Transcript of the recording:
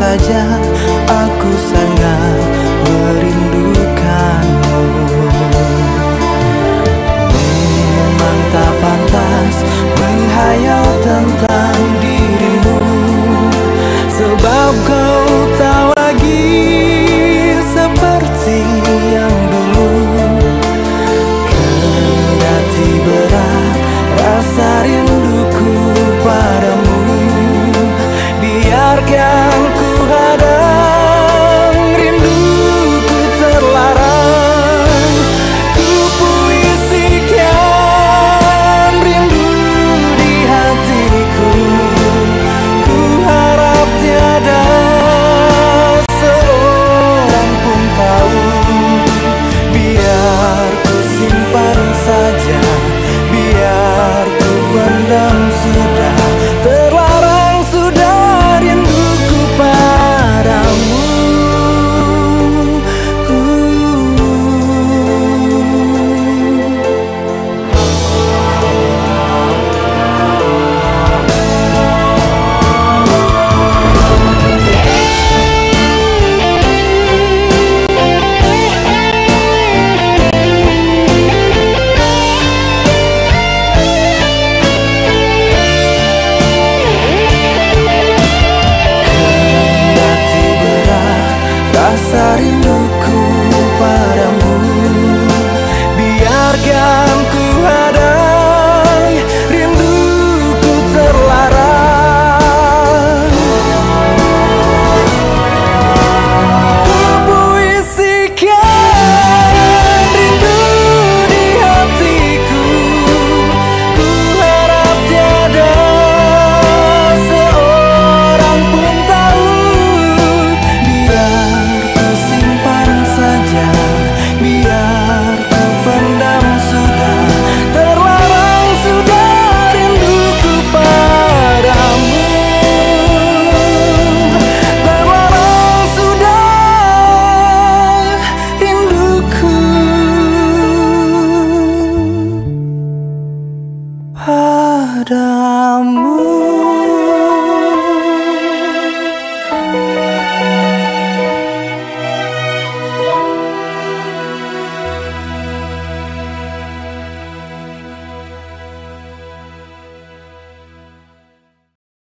saja aku sangat merindukanmu. Memang tak pantas menghayal tentang dirimu. Sebab kau tahu lagi seperti yang dulu. Kendati berat rasa rinduku padamu. Biarkan 바라